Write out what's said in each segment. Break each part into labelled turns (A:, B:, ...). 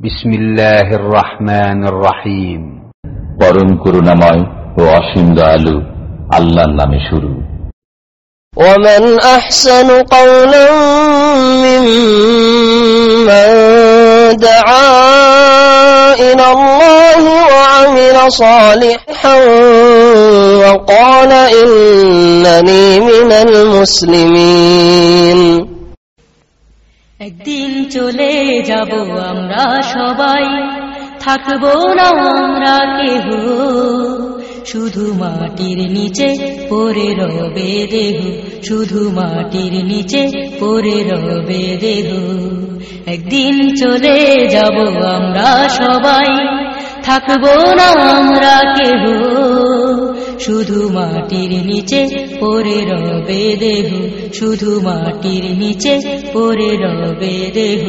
A: بسم الله الرحمن الرحيم
B: পরম করুণাময় ও অসীম দয়ালু আল্লাহর নামে শুরু
C: ومن أحسن قولا ممن دعا إلى الله وعمل صالحا وقال إنني من المسلمين
D: একদিন চলে যাব আমরা সবাই। থাকব না আমরা কেহ। শুধু মাটির নিচে পরে রবে দেহ। শুধু মাটির নিচে পরে রবে দেহ। একদিন চলে যাব আমরা সবাই। থাকব না আমরা কেহ। শুধু মাটির নিচে পরে রবে দেহ শুধু মাটির নিচে পরে রবে দেহ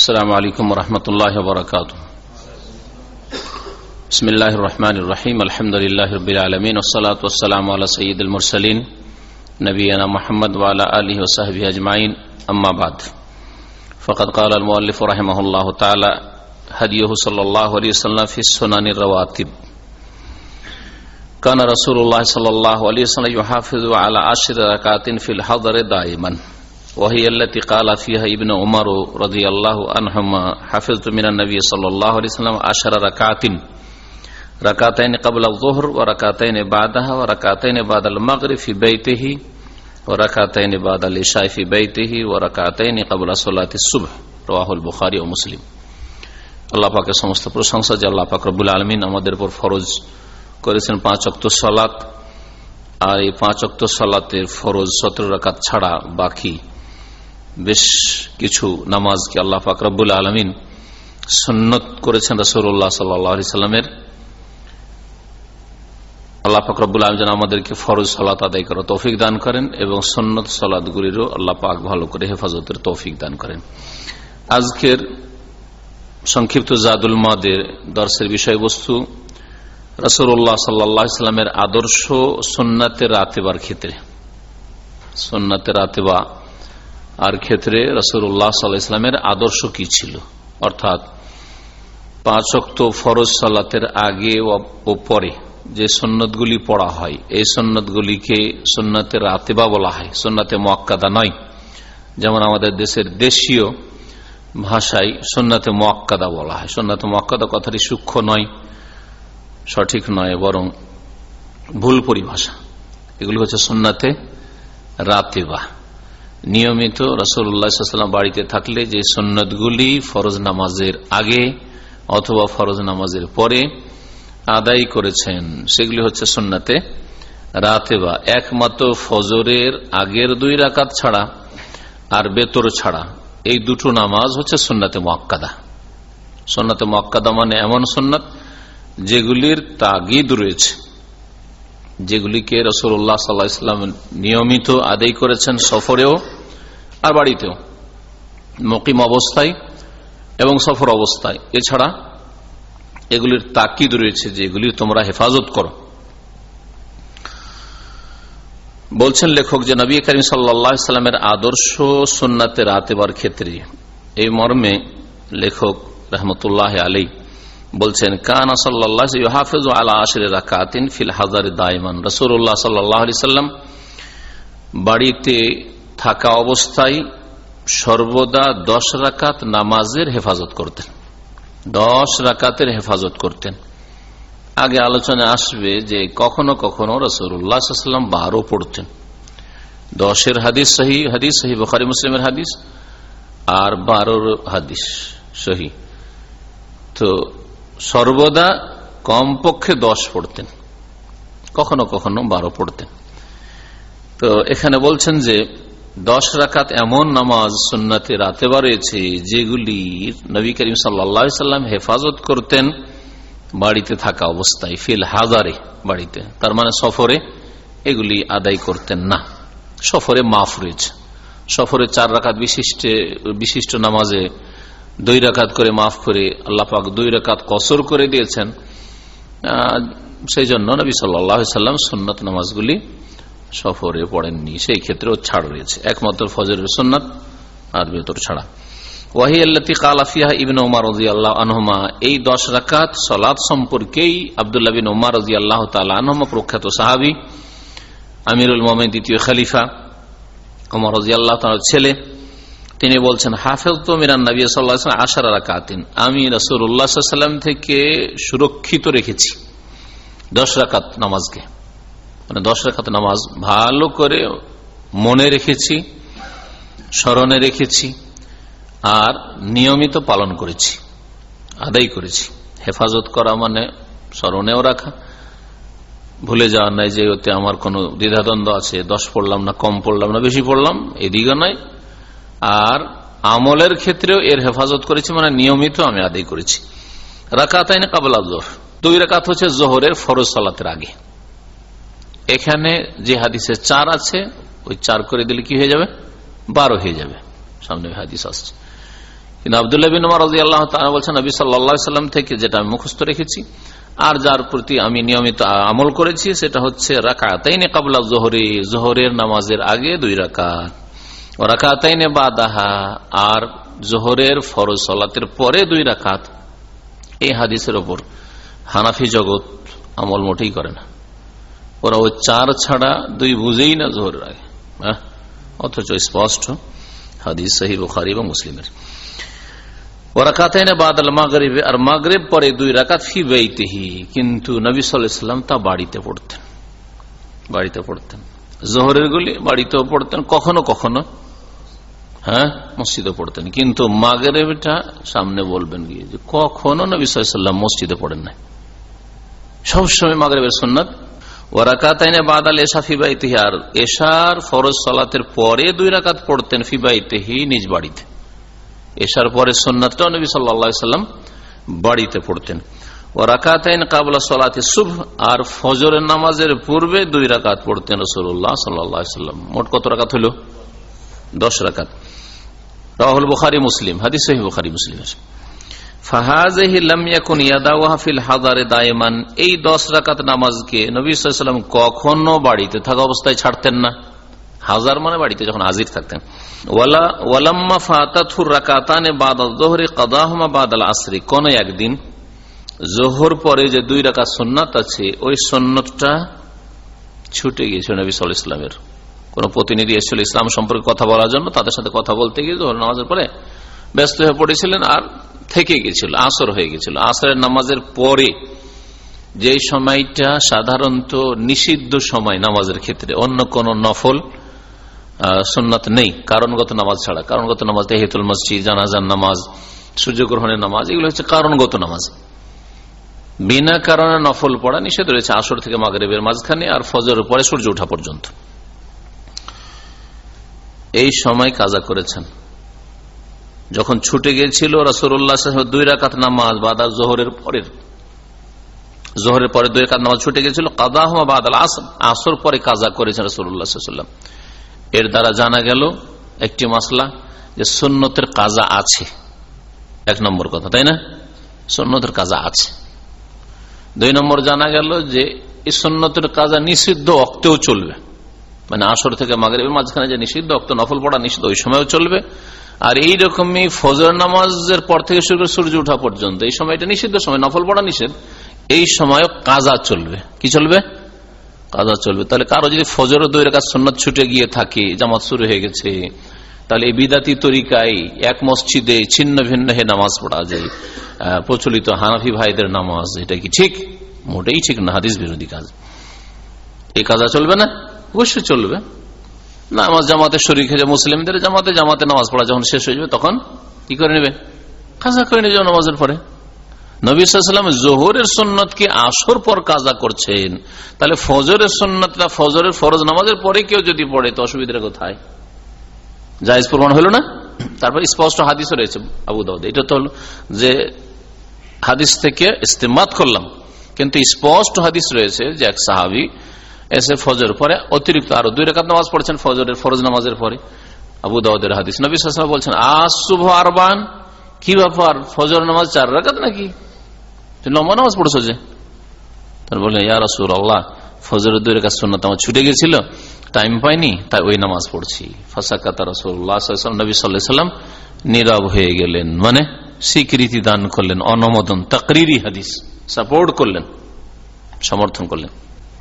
E: السلام عليكم ورحمة الله وبركاته بسم الله الرحمن الرحيم الحمد لله رب العالمين والصلاة والسلام على سيد المرسلين نبينا محمد وعلى آله وصحبه أجمعين أما بعد فقد قال المؤلف رحمه الله تعالى هديه صلى الله عليه وسلم في السنن الرواتب كان رسول الله صلى الله عليه وسلم يحافظ على عشر ركعات في الحضر دائما وهي التي قال فيها ابن عمر رضي الله عنهما حفظت من النبي صلى الله عليه وسلم عشر ركعات ركعتين قبل الظهر وركعتين بعدها وركعتين بعد المغرب في بيته وركعتين بعد العشاء في بيته وركعتين قبل صلاة الصبح رواه البخاري ومسلم আল্লাহ পাকের সমস্ত প্রশংসা যে আল্লাহ পাক রব্বুল আলমিন আমাদের উপর ফরজ করেছেন পাঁচ অক্ত সালাত, আর এই পাঁচ অক্ত সালাতের ফরজ সতেরো রাকাত ছাড়া বাকি বেশ কিছু নামাজকে আল্লাহ পাক রব্বুল আলমিন সন্নত করেছেন রসুল্লাহ সাল্লি সাল্লামের। আল্লাহ পাক রব্বুল আলম যেন আমাদেরকে ফরজ সলাত আদায় করার তৌফিক দান করেন এবং সন্নত সালাদগুলিরও আল্লাহ পাক ভালো করে হেফাজতের তৌফিক দান করেন। আজকের সংক্ষিপ্ত জাদুল মাদের দর্শের বিষয়বস্তু রসুল্লাহ ইসলামের আদর্শ সোননাথের রাতেবার ক্ষেত্রে। সোননাথের রাতেবা আর ক্ষেত্রে রসুল্লাহ সাল্লাহ ইসলামের আদর্শ কি ছিল? অর্থাৎ পাঁচ অক্ত ফরজ সালাতের আগে ও পরে যে সন্ন্যতগুলি পড়া হয়, এই সন্ন্যতগুলিকে সোননাথের রাতেবা বলা হয় সোননাথে মোয়াক্কাদা নয়। যেমন আমাদের দেশের দেশীয় ভাষায় সোননাথে মোয়াক্কাদা বলা হয়। সোননাথে মোয়াক্কাদা কথাটি সূক্ষ্ম নয়। সঠিক নয়, বরং ভুল পরিভাষা। এগুলি হচ্ছে সোননাথে রাতেবা। নিয়মিত রসুল্লাহাম বাড়িতে থাকলে যে সন্ন্যতগুলি ফরজ নামাজের আগে অথবা ফরজ নামাজের পরে আদায় করেছেন, সেগুলি হচ্ছে সন্ন্যতে রাতেবা। একমাত্র ফজরের আগের দুই রাকাত ছাড়া আর বেতর ছাড়া এই দুটো নামাজ হচ্ছে সন্ন্যতে মক্কাদা সন্ন্যতে মক্কাদা মানে এমন সন্ন্যত যেগুলির তাগিদ রয়েছে, যেগুলিকে রসুল্লাহ সাল্লাহ ইসলাম নিয়মিত আদায় করেছেন সফরেও আর বাড়িতেও, মকিম অবস্থায় এবং সফর অবস্থায়। এছাড়া এগুলির তাকিদ রয়েছে, যেগুলি তোমরা হেফাজত করো। বলছেন লেখক যে নবী করিম সাল্লামের আদর্শ সোননাথের আতেবার ক্ষেত্রে, এই মর্মে লেখক রহমতুল্লাহ আলী বলছেন, কানা সাল্লাহ হাফেজ আলা আশরে রাকাতিন ফিল হাজার দায়মান রসুল্লাহ সাল্লাহ সাল্লাম বাড়িতে থাকা অবস্থায় সর্বদা দশ রাকাত নামাজের হেফাজত করতেন। দশ রাকাতের হেফাজত করতেন। আগে আলোচনা আসবে যে কখনো কখনো রসুল্লাহাম বারো পড়তেন। দশের হাদিস সহি হাদিস সহি বখারি, মুসলিমের হাদিস, আর বারোর হাদিস সহি। তো সর্বদা কমপক্ষে দশ পড়তেন। কখনো কখনো বারো পড়তেন। তো এখানে বলছেন যে, দশ রাকাত এমন নামাজ সুন্নাতে রাতে রয়েছে যেগুলি নবী করিম সাল্লাম হেফাজত করতেন বাড়িতে থাকা অবস্থায়, ফিল হাজারে বাড়িতে। তার মানে সফরে এগুলি আদায় করতেন না। সফরে মাফ রয়েছে। সফরে চার রাকাত বিশিষ্ট বিশিষ্ট নামাজে দুই রাকাত করে মাফ করে আল্লাহ পাক দুই রাকাত কসর করে দিয়েছেন। সেই জন্য নবী সাল্লাম সুন্নত নামাজগুলি সফরে পড়েননি। সেই ক্ষেত্রেও ছাড় রয়েছে। একমাত্র ফজরের সুন্নত, আর ভেতর ছাড়া। ওয়াহি আল্লাতি কালাফিয়া ইবিন ওমার রাজি আল্লাহ আনহমা। এই দশ রাকাত সলাদ সম্পর্কেই আবদুল্লাহ বিন ওমার রাজি আল্লাহ তালা আনহমা প্রখ্যাত সাহাবি। আমিরুল মোহাম্মদ দ্বিতীয় খালিফা। ওমর রাজি আল্লাহ তালার ছেলে। তিনি বলছেন, হাফেজ তো মিরান নবী সাল্লাহ আশার রাকাতিন। আমি রসুল্লাহ সাল্লাম থেকে সুরক্ষিত রেখেছি দশ রাকাত নামাজকে। মানে দশ রাকাত নামাজ ভালো করে মনে রেখেছি, স্মরণে রেখেছি আর নিয়মিত পালন করেছি, আদায় করেছি। হেফাজত করা মানে স্মরণেও রাখা। ভুলে যাওয়ার নাই যে ওতে আমার কোনো দ্বিধাদ্বন্দ্ব আছে, দশ পড়লাম না, কম পড়লাম না, বেশি পড়লাম এদিকে নয় আর আমলের ক্ষেত্রেও এর হেফাজত করেছি মানে নিয়মিত আমি আদায় করেছি। রাকাত আইনে কাবলা জোহর দুই রাকাত হচ্ছে জোহরের ফরজ সালাতের আগে। এখানে যে হাদিসে চার আছে, ওই চার করে দিলে কি হয়ে যাবে? বারো হয়ে যাবে। সামনে হাদিস আসছে। কিন্তু আবদুল্লাহ বিন রাজি আল্লাহ তারা বলছেন, নবী সাল্লা সাল্লাম থেকে যেটা আমি মুখস্থ রেখেছি, আর যার প্রতি আমি নিয়মিত আমল করেছি, সেটা হচ্ছে রাকাতাইনে কাবলা জোহরে জোহরের নামাজের আগে দুই রাকাত। রাকাতাইনে বাদাহা আর জোহরের ফরজ সলাতের পরে দুই রাকাত এই হাদিসের ওপর হানাফি জগৎ আমল মোটেই করে না। ওরা ওই চার ছাড়া দুই বুঝেই না জোহরের আগে। অথচ স্পষ্ট হাদিস সাহি বুখারি এবং মুসলিমের। ওরাকাতাইনে বাদাল মাগরিবে আর মাগরেব পরে দুই রাকাত ফি বেইতেহি, কিন্তু নবী সাল্লাম তা বাড়িতে পড়তেন। বাড়িতে পড়তেন। জোহরের গুলি বাড়িতেও পড়তেন, কখনো কখনো হ্যাঁ? মসজিদে পড়তেন। কিন্তু মাগরেবটা সামনে বলবেন গিয়ে যে কখনো নবী সাল্লাম মসজিদে পড়েন নাই। সবসময় মাগরেবের ওরাকাতাইনে বাদাল এসা ফিবাইতেহি আর এশার পরে দুই রাকাত পড়তেন নিজ বাড়িতে। এশার পরে বাড়িতে পড়তেন। ও শুভ আর ফজরের নামাজের পূর্বে দুই রাকাত পড়তেন রসুল্লাহ সাল্লাম মোট কত রাকাত হলো? দশ রাকাত। রাহুল বুখারি, মুসলিম। হাদিস বুখারি মুসলিম এই দশ রাকাত নামাজকে নবী সাল্লাম কখনো বাড়িতে থাকা অবস্থায় ছাড়তেন না। হাজার মানে বাড়িতে যখন হাজির থাকতেন। ওয়ালাম্মা ফাতাথুর রাকাতানে বাদাল জোহরে, কাদাহমা বাদাল আসরি। কোন একদিন জোহর পরে যে দুই রাকা সন্ন্যত আছে, ওই সন্ন্যতটা ছুটে গিয়েছিল নবী সাল ইসলামের কোন প্রতিনিধি এসেছিল ইসলাম সম্পর্কে কথা বলার জন্য, তাদের সাথে কথা বলতে গিয়ে জোহর নামাজের পরে ব্যস্ত হয়ে পড়েছিলেন আর থেকে গেছিল, আসর হয়ে গেছিল। আসরের নামাজের পরে যে সময়টা সাধারণত নিষিদ্ধ সময় নামাজের ক্ষেত্রে, অন্য কোন নফল সুন্নত নেই, কারণগত নামাজ ছাড়া। কারণগত নামাজ তেহেতুল মসজিদ জানাজান নামাজ, সূর্যগ্রহণের নামাজ, এগুলো হচ্ছে কারণগত নামাজ। বিনা কারণে নফল পড়া নিষেধ রয়েছে, আসর থেকে মাগরেবের মাঝখানে আর ফজর পরে সূর্য ওঠা পর্যন্ত। এই সময় কাজা করেছেন। যখন ছুটে গিয়েছিল রসুল্লাহ দুই রাকাত নামাজ, বাদা জোহরের পরের। জোহরের পরে দুই রাকাত নামাজ ছুটে গিয়েছিল, কাদাহমা বাদাল আসর। পরে কাজা করেছেন রসুল্লাহাম এর দ্বারা জানা গেল একটি মাসলা যে সন্ন্যতের কাজা আছে। এক নম্বর কথা, তাই না? সন্ন্যতের কাজা আছে। দুই নম্বর জানা গেল যে এই সন্ন্যতের কাজা নিষিদ্ধ অক্তেও চলবে। মানে আসর থেকে মাগরেবের মাঝখানে যে নিষিদ্ধ, অক্ত নফল পড়া নিষিদ্ধ, ওই সময়ও চলবে। আর এই রকমই ফজর নামাজের পর থেকে শুরু করে সূর্য উঠা পর্যন্ত, এই সময়টা নিষিদ্ধ সময়, নফল পড়া নিষেধ, এই সময় কাজা চলবে। কি চলবে? কাজা চলবে। তাহলে কারও যদি ফজর দুই রেখা সন্ন্যত ছুটে গিয়ে থাকে, জামাত শুরু হয়ে গেছে, তাহলে এই বিদাতি তরিকায় এক মসজিদে ছিন্ন ভিন্ন হে নামাজ পড়া যায় প্রচলিত হানাফি ভাইদের নামাজ, এটা কি ঠিক? মোটেই ঠিক না, হাদিস বিরোধী কাজ। এই কাজা চলবে না? অবশ্যই চলবে। নামাজ জামাতে শরীর খেয়ে মুসলিমদের জামাতে জামাতে নামাজ পড়া যখন শেষ হয়ে যাবে, তখন কি করে নেবে? কাজা করে নেবে নামাজের পরে। নবীলাম জোহরের সন্ন্যতকে আসর পর কাজা করছেন। তাহলে ফজরের সন্ন্যতটা ফজরের ফরজ নামাজের পরে কেউ যদি পড়ে, তো অসুবিধা কোথায়? জায়জ প্রমাণ হলো না? তারপর স্পষ্ট হাদিস রয়েছে আবু দাউদ। এটা তো হলো যে হাদিস থেকে ইস্তেমাত করলাম। কিন্তু স্পষ্ট হাদিস রয়েছে যে এক সাহাবি এসে ফজর পরে অতিরিক্ত আরও দুই রেখাত নামাজ পড়ছেন ফজরের, ফরজ নামাজের পরে। আবু দাউদের হাদিস। নবী সাল বলছেন, আজ শুভ আরবান? কি ব্যাপার? ফজর নামাজ চার রাখাত নাকি? লম্বা নামাজ পড়ছো যে? তার বলে ইয়া রসুল আল্লাহ ফজরের দুই রেখা শূন্য আমার ছুটে গেছিল, টাইম পাইনি, তাই ওই নামাজ পড়ছি। ফাঁসাকাতা রসুল্লাহ নবী সাল্লাম নীরব হয়ে গেলেন। মানে স্বীকৃতি দান করলেন, অনুমোদন, তাকরিরি হাদিস সাপোর্ট করলেন, সমর্থন করলেন।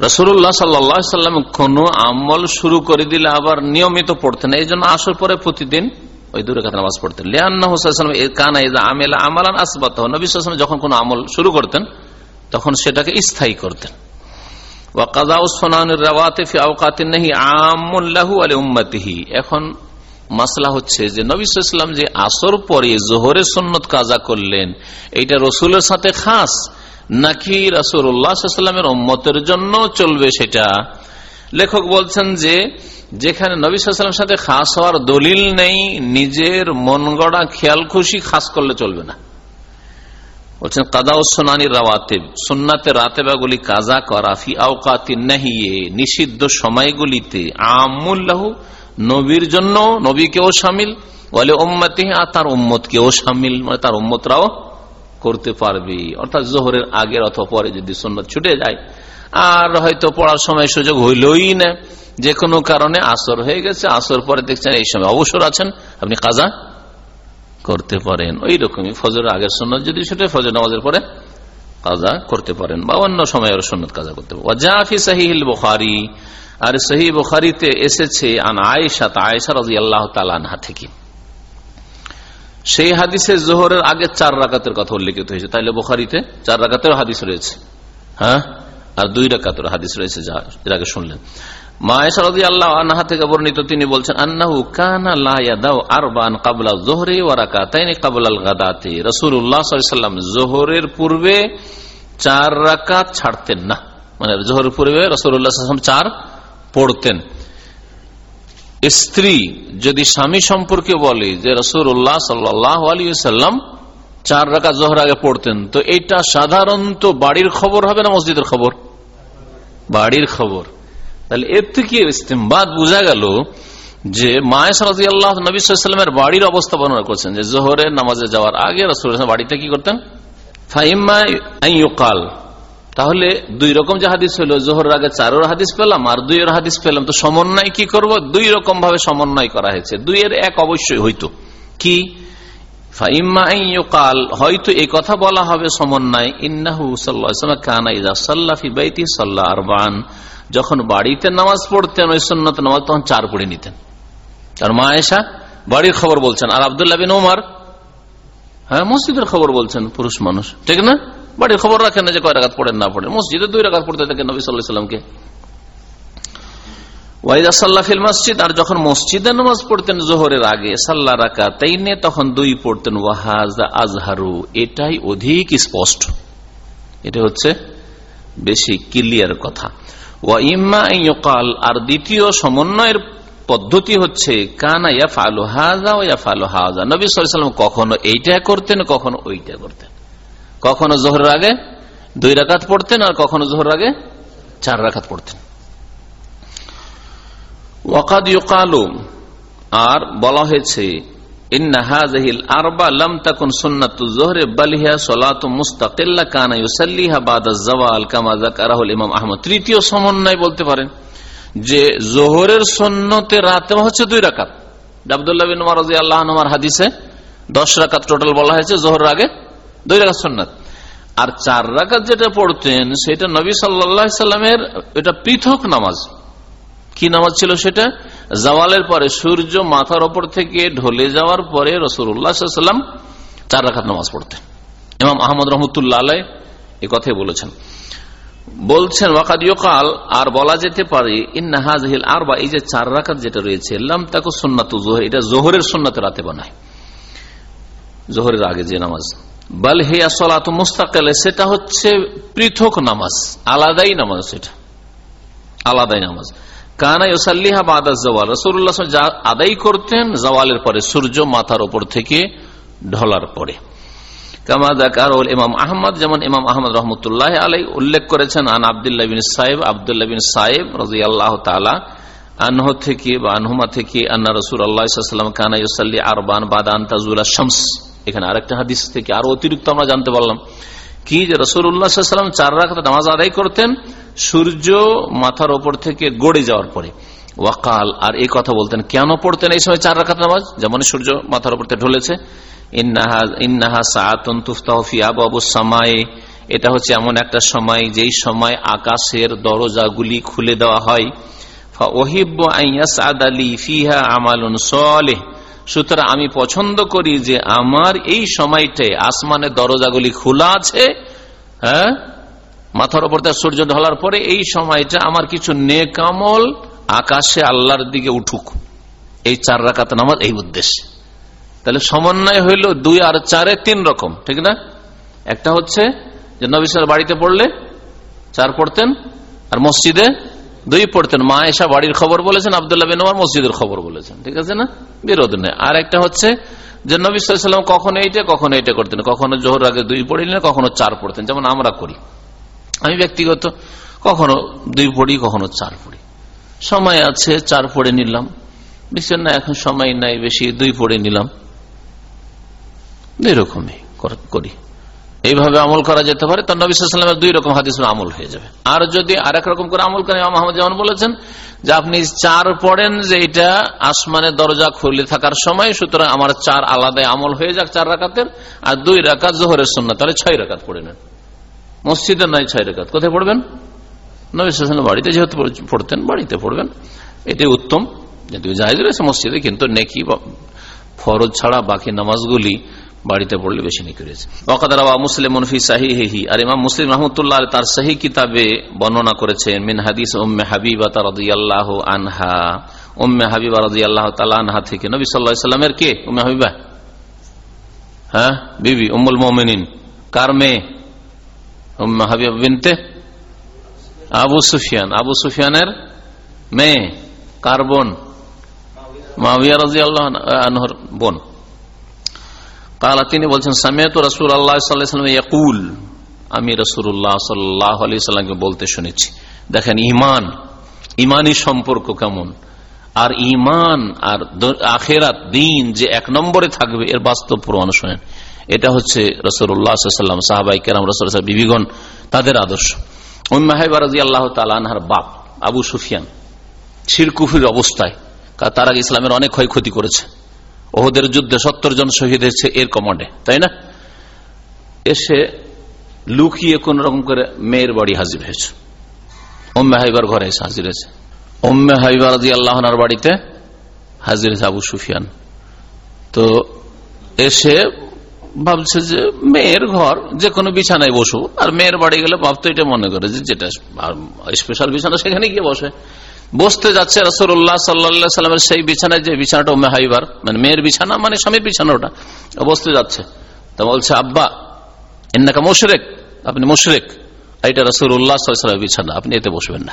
E: রসুল্লাহ সাল্লা সাল্লাম কোন আমল শুরু করে দিলে আবার নিয়মিত পড়তেন এই জন্য আসর পরে প্রতিদিন ওই দূরে কাছে নামাজ পড়তেন। লিয়ান্না হুসাইসালাম কানা আমেলা আমালান আসবাত। নবী সাল্লাম যখন কোন আমল শুরু করতেন, তখন সেটাকে স্থায়ী করতেন। এখন মাসলা হচ্ছে যে নবীলাম যে আসর পরে জোহরের সন্ন্যত কাজা করলেন, এইটা রসুলের সাথে খাস। নাকি রাসুল্লাহামের উম্মতের জন্য চলবে সেটা? লেখক বলছেন যে, যেখানে নবী সাল্লামের সাথে খাস হওয়ার দলিল নেই, নিজের মন গড়া খেয়াল খুশি খাস করলে চলবে না। বলছেন কাদা সোনানি রাওয়াতেব, সুন্নাতে রাতেবাগুলি কাজা করা, ফি আওকাতি নাহিয়ে, নিষিদ্ধ সময়গুলিতে আমুল্লাহ নবীর জন্য নবীকেও সামিল বলে ওম্মতি আর তার উম্মতকেও সামিল মানে তার উম্মতরাও করতে পারবি। অর্থাৎ জোহরের আগের অথবা পরে যদি সুন্নত ছুটে যায়, আর হয়তো পড়ার সময় সুযোগ হইলই না। যে কোনো কারণে আসর হয়ে গেছে, আসর পরে দেখছেন এই সময় অবসর আছেন, আপনি কাজা করতে পারেন। ওই রকমই ফজর আগের সন্ন্যত যদি ছুটে, ফজর নামাজের পরে কাজা করতে পারেন, বা অন্য সময় সন্ন্যত কাজা করতে পারেন। ওয়াজাফি সাহিল বুখারি, আর সহি বুখারিতে এসেছে আন আয়েশা আয়েশা রাজি আল্লাহ তালানহা থেকে। সেই হাদিসে জোহরের আগে চার রাকাতের কথা উল্লেখিত হয়েছে। তাইলে বুখারিতে চার রাকাতের হাদিস রয়েছে। হ্যাঁ? আর দুই রাকাতের হাদিস রয়েছে যা এর আগে শুনলেন। আল্লাহ থেকে বর্ণিত তিনি বলছেন আরবান জোহরে জোহরের পূর্বে চার রাকাত ছাড়তেন না। মানে পূর্বে চার পড়তেন। স্ত্রী যদি স্বামী সম্পর্কে বলে যে রসুল্লাহ সাল্লাহ আলী সাল্লাম চার রাখা জোহর আগে পড়তেন, তো এইটা সাধারণত বাড়ির খবর হবে না মসজিদের খবর? বাড়ির খবর। তাহলে এর থেকে ইস্তেমবাদ বোঝা গেল যে মায়েস রাজি আল্লাহ নবীলামের বাড়ির অবস্থা বর্ণনা করছেন যে জোহরের নামাজে যাওয়ার আগে রসুল বাড়িতে কি করতেন? ফাইম্মা কাল তাহলে দুই রকম যে হাদিস হলো জোহর আগে চারের হাদিস পেলাম আর দুইয়ের হাদিস পেলাম। তো সমন্বয় কি করব? দুই রকম ভাবে সমন্বয় করা হয়েছে। দুইয়ের এক অবশ্যই হইতো। কি? কাল হয়তো এই কথা বলা হবে সমন্বয়, ইন্নাহু সাল্লাফি বাইতি সাল্লাহ আরবান। যখন বাড়িতে নামাজ পড়তেন, ওই সন্ন্যত নামাজ তখন চার পড়ে নিতেন। আর মা এসা বাড়ির খবর বলছেন, আর আবদুল্লাহ বিন ওমার হ্যাঁ মসজিদের খবর বলছেন, পুরুষ মানুষ, ঠিক না? বাড়ির খবর রাখেন না যে কয় রাখাত পড়েন না পড়েন। মসজিদে দুই রাখাত পড়তে থাকেন নবী সাল্লাহ সাল্লামকে ওয়াইদাসাল্লাফিল মসজিদ, আর যখন মসজিদে নামাজ পড়তেন জোহরের আগে, সাল্লা রাখা তাই নিয়ে তখন দুই পড়তেন ওয়াহাজ আজহারু, এটাই অধিক স্পষ্ট। এটা হচ্ছে বেশি ক্লিয়ার কথা। ওয়া ইম্মা ইয়কাল আর দ্বিতীয় সমন্বয়ের পদ্ধতি হচ্ছে, কানা ইয়া ফালু হাজা ও ইয়া ফালু হাজা নবী সাল্লাম কখনো এইটা করতেন, কখনো ওইটা করতেন। কখনো জোহরের আগে দুই রাকাত পড়তেন আর কখনো জোহর আগে চার রাকাত পড়তেন। ওয়াকাদ ইউকালু, আর বলা হয়েছে তৃতীয় সমন্বয় বলতে পারেন যে, জোহরের হচ্ছে দুই রাকাত। হাদিসে দশ রাকাত টোটাল বলা হয়েছে, জোহরের আগে দুই রাকাত সন্ন্যত আর চার রাকাত যেটা পড়তেন, সেটা নবী সাল্লা সাল্লামের এটা পৃথক নামাজ। কি নামাজ ছিল সেটা? জওয়ালের পরে সূর্য মাথার ওপর থেকে ঢলে যাওয়ার পরে রসুল্লাহাম চার রাখাত নামাজ পড়তেন। ইমাম আহমদ রহমতুল্লাহ আলাই এ কথাই বলেছেন। বলছেন ওয়াকাদিয়কাল আর বলা যেতে পারে ইন্নাহাজহিল আর বা এই যে চার রাখাত যেটা রয়েছে, লাম তাকে সোননাত জোহর, এটা জোহরের সোননাতে রাতে বানায়। জোহরের আগে যে নামাজ। বাল হেয়া সলাত মুস্তাকালে, সেটা হচ্ছে পৃথক নামাজ, আলাদাই নামাজ সেটা আলাদাই নামাজ। কানা ইসাল্লিহা জওয়াল। যা আদায় করতেন, জওয়ালের পরে সূর্য মাথার থেকে ঢলার পরে। যেমন ইমাম আহমদ উল্লেখ করেছেন, আন সাহেব সাহেব আল্লাহ আনহ থেকে বা আনহুমা থেকে, আন্না রসুল আল্লাহাম কানা ইসাল্লি আরবান বাদা আন্তাজুল্লাহ শামস। এখানে আরেকটা হাদিস থেকে আরও অতিরিক্ত আমরা জানতে পারলাম। কি যে রসুল্লাহাম চার রাখাতে নামাজ আদায় করতেন, সূর্য মাথার ওপর থেকে গড়ে যাওয়ার পরে। ওয়াকাল, আর এই কথা বলতেন, কেন পড়তেন এই সময় চার রাখাত নামাজ? যেমন সূর্য মাথার উপর ঢলেছে। ইন্নাহা ফি সামায়ে এটা হচ্ছে এমন একটা সময়, যেই সময় আকাশের দরজাগুলি খুলে দেওয়া হয়। সুতরাং আমি পছন্দ করি যে আমার এই সময়টায় আসমানের দরজাগুলি খোলা আছে হ্যাঁ? মাথার ওপর তার সূর্য ঢলার পরে এই সময়টা আমার কিছু নেকামল আকাশে আল্লাহর দিকে উঠুক। এই চার রাকাত নামাজ এই উদ্দেশ্যে। তাহলে সমন্বয় হইল দুই আর চারে তিন রকম, ঠিক না? একটা হচ্ছে যে নবিসার বাড়িতে পড়লে, চার পড়তেন, আর মসজিদে দুই পড়তেন, মা এসা বাড়ির খবর বলেছেন, আবদুল্লাহ বিন মসজিদের খবর বলেছেন, ঠিক আছে না? বিরোধ নেই। আর একটা হচ্ছে যে নবী সাল্লাম কখনো এইটা কখনো এইটা করতেন, কখনো জোহর আগে দুই পড়িলেন কখনো চার পড়তেন, যেমন আমরা করি। আমি ব্যক্তিগত কখনো দুই পড়ি, কখনো চার পড়ি। সময় আছে, চার পড়ে নিলাম। বুঝছেন না, এখন সময় নাই, বেশি দুই পড়ে নিলাম। এরকমই করি। এইভাবে আমল করা যেতে পারে। তার নবীলামের দুই রকম হাদিস আমল হয়ে যাবে। আর যদি আর রকম করে আমল করেন মোহাম্মদ যেমন বলেছেন যে আপনি চার পড়েন যে এটা আসমানের দরজা খুলে থাকার সময়, সুতরাং আমার চার আলাদায় আমল হয়ে যাক চার রাকাতের, আর দুই রাকাত জোহরের সন্না তাহলে ছয় রাকাত পড়ে নেন। মসজিদে নয় ছয় রেখাত কোথায় পড়বেন? নবী বাড়িতে যেহেতু পড়তেন, বাড়িতে পড়বেন। এটাই উত্তম। যদিও জাহেজ রয়েছে মসজিদে, কিন্তু নেকি ফরজ ছাড়া বাকি নামাজগুলি বাড়িতে পড়লে বেশি নেকি রয়েছে মুসলিম মনফি আর ইমাম মুসলিম রহমতুল্লাহ তার সাহি কিতাবে বর্ণনা করেছেন, মিন হাদিস ওম্মে হাবিবা তারাদিয়াল্লাহ আনহা। ওম্মে হাবিবা রাদিয়াল্লাহ তাআলা আনহা থেকে নবী আলাইহি সাল্লামের কে? উম্মে হাবিবা? হ্যাঁ? বিবি, উম্মুল মুমিনিন। কার মেয়ে? হাবিব বিনতে? আবু সুফিয়ান। আবু সুফিয়ানের মেয়ে, কার বোন? মাবিয়া রাজি আল্লাহ আনহর বোন। কালা তিনি বলছেন, সামিয়াত রসুল আল্লাহ ইয়াকুল। আমি রসুল্লাহ সাল্লাহ আলি সাল্লামকে বলতে শুনেছি। দেখেন ইমান ইমানি সম্পর্ক কেমন? আর ইমান আর আখেরাত, দিন যে এক নম্বরে থাকবে, এর বাস্তব প্রমাণ শোনেন। এটা হচ্ছে রসুল্লাহাম সাহাবাই কেরাম, রসুল বিবিগণ তাদের আদর্শ। উম্মাহাইবারাজি আল্লাহ তালানহার বাপ, আবু সুফিয়ান, শিরকুফির অবস্থায় তারা ইসলামের অনেক ক্ষয়ক্ষতি করেছে। ওহদের যুদ্ধে সত্তর জন শহীদ হয়েছে এর কমান্ডে, তাই না? এসে লুকিয়ে কোন রকম করে মেয়ের বাড়ি হাজির হয়েছে। ওম্মে হাইবার ঘরে এসে হাজির হয়েছে। ওম্মে হাইবার আল্লাহনার বাড়িতে হাজির হয়েছে আবু সুফিয়ান। তো এসে ভাবছে যে মেয়ের ঘর, যে কোনো বিছানায় বসু আর মেয়ের বাড়ি গেলে ভাবতো এটা মনে করে যে যেটা স্পেশাল বিছানা সেখানে গিয়ে বসে। বসতে যাচ্ছে রসুল্লাহ সাল্লা সাল্লামের সেই বিছানায়, যে বিছানাটা ওমে হাইবার মানে মেয়ের বিছানা মানে স্বামীর বিছানা ওটা। বসতে যাচ্ছে। তা বলছে, আব্বা এন্নাকা মুশরেক। আপনি মুশরেক? এটা রসুল্লাহ সাল্লামের বিছানা। আপনি এতে বসবেন না।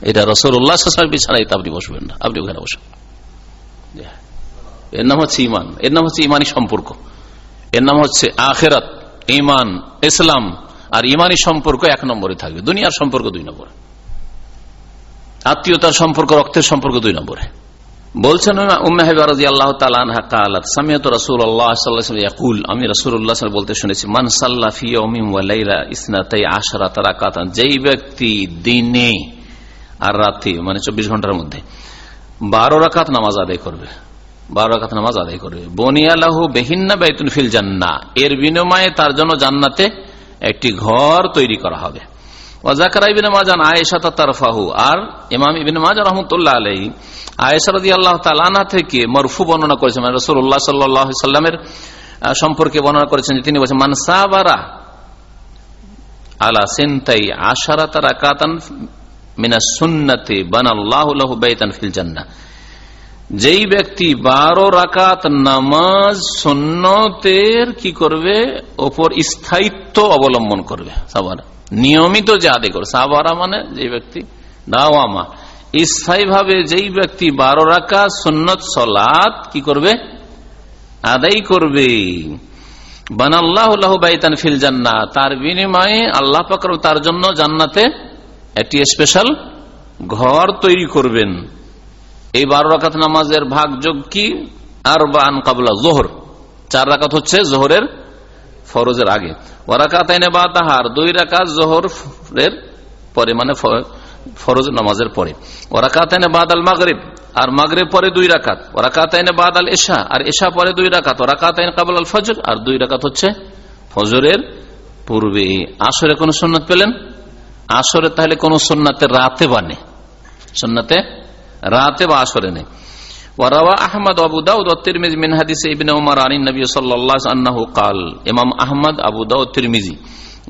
E: এটা রসুল্লাহ সাল্লামের বিছানা এতে আপনি বসবেন না। আপনি ওখানে বসেন। এর নাম হচ্ছে ইমান এর নাম হচ্ছে ইমানি সম্পর্ক। এর নাম হচ্ছে আখেরাত ইমান ইসলাম। আর ইমানি সম্পর্ক এক নম্বরে থাকবে। দুনিয়ার সম্পর্ক দুই নম্বরে। আত্মীয়তার সম্পর্ক, রক্তের সম্পর্ক দুই নম্বরে। বলছেন আমি রসুল্লাহ বলতে শুনেছি, মান যেই ব্যক্তি দিনে আর রাতে মানে চব্বিশ ঘণ্টার মধ্যে, বারো রাকাত নামাজ আদায় করবে, বারো রাকাত নামাজ আদায় করবে। বনিয়ালাহু বেহিন্না বেতুন ফিল জান্না এর বিনিময়ে তার জন্য জান্নাতে একটি ঘর তৈরি করা হবে। আর ইমাম আল্লাহ থেকে মরফু বর্ণনা করেছেন। মানে সাল্লামের সম্পর্কে বর্ণনা করেছেন যে তিনি বলছেন মানসাবারা আলা সিনতাই আশারা তারা কাতান মিনা সুন্নাতে বানাল্লাহ বাইতান ফিল জান্নাহ যেই ব্যক্তি বারো রাকাত নামাজ সন্ন্যতের কি করবে? ওপর স্থায়িত্ব অবলম্বন করবে। সাবারা। নিয়মিত যে আদায় করবে সাবারা মানে যে ব্যক্তি, দাওয়ামা। স্থায়ী ভাবে যেই ব্যক্তি বারো রাকা সন্ন্যত সলাত কি করবে? আদায় করবে। বাইতান ফিল জান্না তার বিনিময়ে আল্লাহ পাকর তার জন্য জান্নাতে একটি স্পেশাল ঘর তৈরি করবেন। এই বারো রাকাত নামাজের ভাগ যোগ কি? আর বান কাবলা, জোহর। চার রাকাত হচ্ছে জোহরের ফরজের আগে। ওরাকাত এনে বা তাহার দুই রাকাত জোহরের পরে মানে ফরজ নামাজের পরে। ওরাকাতাইনে বাদ আল মাগরিব, আর মাগরিব পরে দুই রাকাত। ওরাকাতাইনে বাদ আল এশা আর এশা পরে দুই রাকাত। ওরাকাতাইন কাবুল আল ফজর, আর দুই রাকাত হচ্ছে ফজরের পূর্বে। আসরে কোন সুন্নত পেলেন? আসরে তাহলে কোন সুন্নাতে রাতে বানে সুন্নাতে রাতে বা আসরে নেই। ওয়ারাওয়া আহমদ আবু দাউদ তিরমিজি মিন হাদিসে ইবনে ওমর আনী নবী সাল্লাল্লাহু আন্নাহু قال ইমাম আহমদ আবু দাউদ তিরমিজি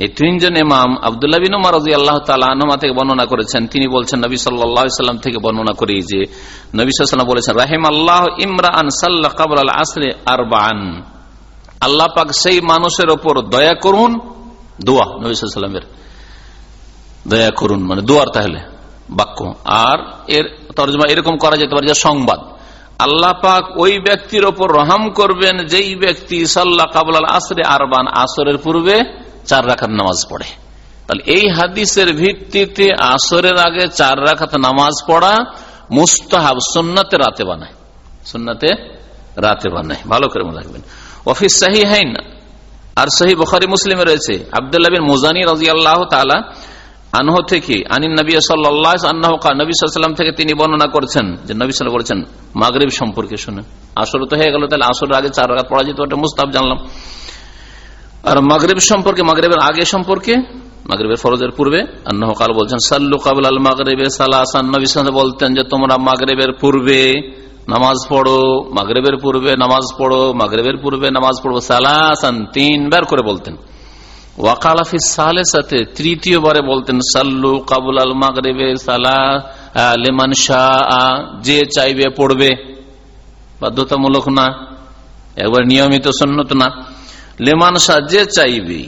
E: এই তিনজন ইমাম আব্দুল্লাহ বিন ওমর রাদিয়াল্লাহু তাআলা আনহু থেকে বর্ণনা করেছেন তিনি বলছেন নবী সাল্লাল্লাহু আলাইহি সাল্লাম থেকে বর্ণনা করে যে নবী সাল্লাল্লাহু আলাইহি সাল্লাম বলেছেন রাহিমাল্লাহু ইমরাআন সাল্লা ক্বাবলা আল আসরি আরবাআন আল্লাহ পাক সেই মানুষের উপর দয়া করুন দোয়া নবী সাল্লাল্লাহু আলাইহি সাল্লামের দয়া করুন মানে দোয়ার তাহলে বাক্য আর এর তর্জমা এরকম করা যেতে পারে যে সংবাদ আল্লাহ পাক ওই ব্যক্তির ওপর রহম করবেন, যেই ব্যক্তি সাল্লাহ কাবুল আসরে আরবান আসরের পূর্বে চার রাখাত নামাজ পড়ে। তাহলে এই হাদিসের ভিত্তিতে আসরের আগে চার রাখাত নামাজ পড়া মুস্তাহাব সুন্নাতে রাতে বানায়। সুন্নাতে রাতে বানায়। ভালো করে মনে রাখবেন। অফিস সাহি হাইন আর সহি বখারি মুসলিমে রয়েছে। আবদুল্লাহ বিন মুজানি রাজি আল্লাহ তালা আনহ থেকে, আনিন নবী সাল্লাহ আন্নাহ নবী সাল্লাম থেকে তিনি বর্ণনা করেছেন, যে নবী সাল্লাহ বলেছেন মাগরীব সম্পর্কে শুনে। আসর তো হয়ে গেল, তাহলে আসরের আগে চার রাখাত পড়া যেত, ওটা মুস্তাব জানলাম। আর মাগরীব সম্পর্কে, মাগরীবের আগে সম্পর্কে, মাগরীবের ফরজের পূর্বে আন্নাহ কাল বলছেন, সাল্লু কাবুল আল মাগরীবে সালাসান, নবী সাল্লাম বলতেন যে তোমরা মাগরীবের পূর্বে নামাজ পড়ো, মাগরীবের পূর্বে নামাজ পড়ো, মাগরীবের পূর্বে নামাজ পড়ব সালাসান তিনবার করে বলতেন। ওয়াকালাফি সালে সাথে তৃতীয়বারে বলতেন, সাল্লু কাবুল আল মাগরেবে সালা লেমান শাহ যে চাইবে পড়বে। বাধ্যতামূলক না, একবার নিয়মিত সন্ন্যত না। লেমান শাহ যে চাইবে।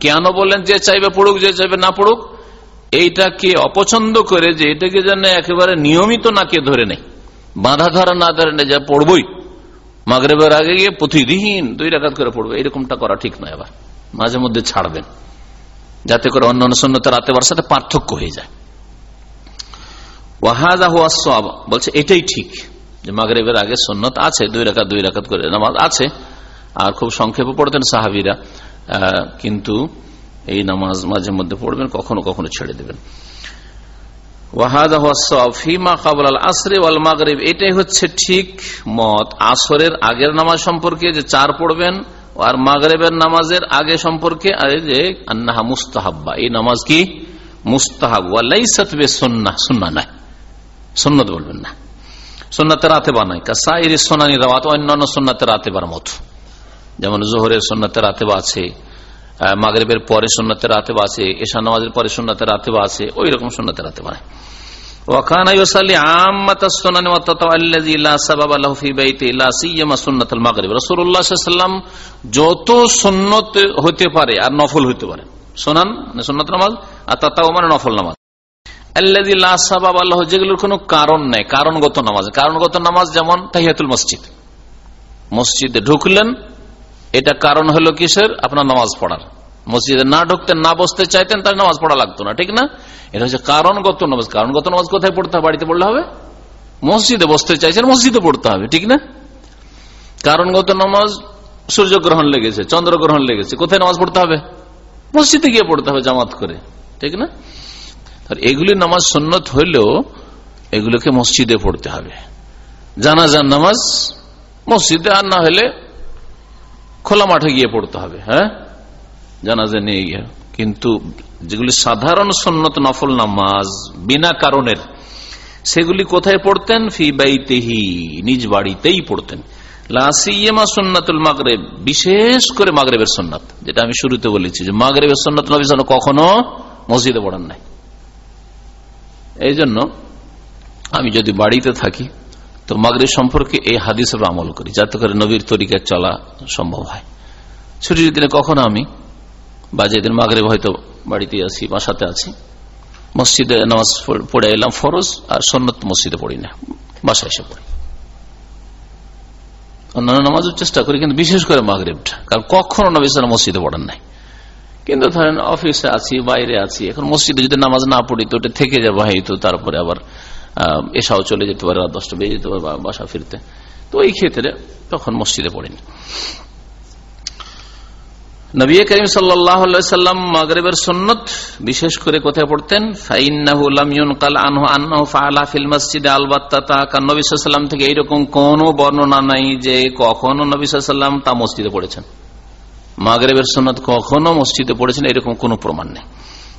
E: কেন বলেন যে চাইবে পড়ুক, যে চাইবে না পড়ুক? এইটাকে অপছন্দ করে যে এটাকে যেন একেবারে নিয়মিত নাকে ধরে নেই বাধা ধরা না ধরে নেই যা পড়বই। মাগরেবের আগে গিয়ে প্রতিদিন দুই রাকাত করে পড়বে। এরকমটা করা ঠিক নয় আবার। মাঝে মধ্যে ছাড়বেন। যাতে করে অন্য সন্ন্যতে রাতে বার সাথে পার্থক্য হয়ে যায়। ওয়াহাজা হুয়া সব বলছে, এটাই ঠিক যে মাগরেবের আগে সন্ন্যত আছে, দুই রাকাত দুই রাকাত করে নামাজ আছে। আর খুব সংক্ষেপে পড়তেন সাহাবিরা। কিন্তু এই নামাজ মাঝে মধ্যে পড়বেন, কখনো কখনো ছেড়ে দেবেন। এটাই হচ্ছে ঠিক মত। আসরের আগের নামাজ সম্পর্কে যে চার পড়বেন আর মাগরেবের নামাজের আগে সম্পর্কে যে আন্নাহা মুস্তাহাব্বা। এই নামাজ কি? মুস্তাহাব। সন্না সুন্না নাই সন্ন্যত বলবেন না। সন্ন্যতে রাতে বানায়। কাসাইর সোনানি রাওয়াত। অন্যান্য সন্ন্যতে রাতে বার মত। যেমন জোহরের সন্ন্যতে রাতে বা আছে। মাগরীবের পরে সন্ন্যতে রাতে বা আছে এশা নামাজের পরে সন্ন্যতে রাতে বা আছে ওই রকম সন্ন্যতে রাতে বানায় وكان يصلي عامة السنن والتطوع الذي لا سبب له في بيته لا سيما سنة المغرب رسول الله صلى الله عليه وسلم যত সুন্নত হতে পারে আর নফল হতে পারে সুনান মানে সুন্নত নামাজ আর তাতাও মানে নফল নামাজ আল্লাযী লা সাবাব আল্লাহ যেগুলোর কোনো কারণ নেই কারণগত নামাজ কারণগত নামাজ যেমন তাহিয়াতুল মসজিদ মসজিদে ঢুকলেন এটা কারণ হলো কিসের? আপনার নামাজ পড়ার। মসজিদে না ঢুকতেন না বসতে চাইতেন, তার নামাজ পড়া লাগতো না, ঠিক না? এটা হচ্ছে কারণগত নামাজ। কারণগত নামাজ কোথায় পড়তে হবে? বাড়িতে পড়লে হবে? মসজিদে বসতে চাইছেন, মসজিদে পড়তে হবে, ঠিক না? কারণগত নামাজ সূর্যগ্রহণ লেগেছে, চন্দ্রগ্রহণ লেগেছে, কোথায় নামাজ পড়তে হবে? মসজিদে গিয়ে পড়তে হবে জামাত করে, ঠিক না? আর এগুলি নামাজ সন্ন্যত হইলেও এগুলোকে মসজিদে পড়তে হবে। জানাজান নামাজ মসজিদে, আর না হলে খোলা মাঠে গিয়ে পড়তে হবে হ্যাঁ? জানাজা নিয়ে গিয়ে। কিন্তু যেগুলি সাধারণ সন্ন্যত নফল নামাজ, বিনা কারণের, সেগুলি কোথায় পড়তেন? ফি বাইতেহি, নিজ বাড়িতেই পড়তেন। লাসিয়েমা মাগরেব, বিশেষ করে মাগরেবের সন্ন্যত যেটা আমি শুরুতে বলেছি যে মাগরেবের সন্ন্যত নবী কখনো মসজিদে পড়ান নাই। এই জন্য আমি যদি বাড়িতে থাকি তো মাগরেব সম্পর্কে এই হাদিসের আমল করি, যাতে করে নবীর তরিকায় চলা সম্ভব হয়। ছুটির দিনে কখনো আমি, বা যেদিন মাগরেব হয়তো বাড়িতে আছি, বাসাতে আছি, মসজিদে নামাজ পড়ে এলাম ফরজ আর সন্ন্যত মসজিদে পড়ি না, বাসায় এসে পড়ি। অন্যান্য নামাজের চেষ্টা করি, কিন্তু বিশেষ করে মাগরেবটা, কারণ কখনো নবী সাল মসজিদে পড়েন নাই। কিন্তু ধরেন অফিসে আছি, বাইরে আছি, এখন মসজিদে যদি নামাজ না পড়ি তো ওটা থেকে যাব হয়তো, তারপরে আবার এসাও চলে যেতে পারে, রাত দশটা বেজে যেতে পারে বাসা ফিরতে। তো এই ক্ষেত্রে তখন মসজিদে পড়িনি। নবী করিম সাল্লাম মাগরেবের সন্ন্যত বিশেষ করে কোথায় পড়তেন? নবীলাম থেকে এইরকম কোন বর্ণনা নাই যে কখনো নবী সাল্লাম তা মসজিদে পড়েছেন। মাগরেবের সন্ন্যত কখনো মসজিদে পড়েছেন, এরকম কোন প্রমাণ নেই।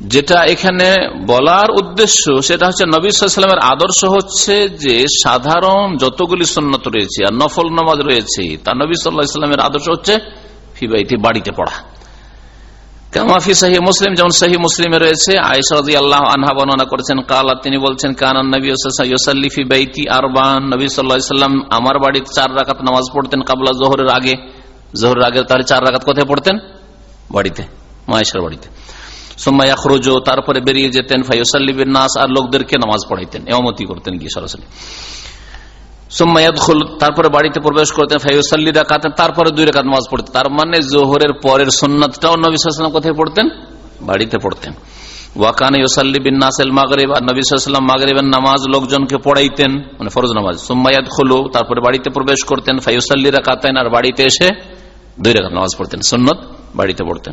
E: যেটা এখানে বলার উদ্দেশ্য, সেটা হচ্ছে নবী সাল্লামের আদর্শ হচ্ছে যে সাধারণ যতগুলি সন্ন্যত রয়েছে আর নফল নামাজ রয়েছে, তা নবী সাল্লাহামের আদর্শ হচ্ছে ফিবাইটি বাড়িতে পড়া। কামাফি সাহি মুসলিম, যেমন সাহি মুসলিমে রয়েছে আয়সরদি আল্লাহ আনহা বর্ণনা করেছেন, কালা তিনি বলছেন কানান নবী ইউসাল্লিফি বাইতি আরবান। নবী সাল্লাহাম আমার বাড়িতে চার রাকাত নামাজ পড়তেন কাবলা জোহরের আগে। জোহরের আগে তাহলে চার রাকাত কোথায় পড়তেন? বাড়িতে মায়েশার বাড়িতে। সোম্মাইয়া খরোজো তারপরে বেরিয়ে যেতেন ফাইসাল্লিবিন নাস আর লোকদেরকে নামাজ পড়াইতেন এমতি করতেন গিয়ে সরাসরি। সোম্মায়াদ তারপরে বাড়িতে প্রবেশ করতেন ফাইসাল্লি রাখাতেন তারপরে দুই রেখাত নামাজ পড়তেন। তার মানে জোহরের পরের সোননাথটাও নবী সাল্লাম কোথায় পড়তেন? বাড়িতে পড়তেন। ওয়াকান ইউসাল্লি বিন নাসেল মাগরেব আর নবী সাল্লাম মাগরেবের নামাজ লোকজনকে পড়াইতেন মানে ফরজ নামাজ। সোম্মায়াদ খোলো তারপরে বাড়িতে প্রবেশ করতেন ফাইসাল্লি রাখাতেন আর বাড়িতে এসে দুই রেখাত নামাজ পড়তেন, সুন্নত বাড়িতে পড়তেন।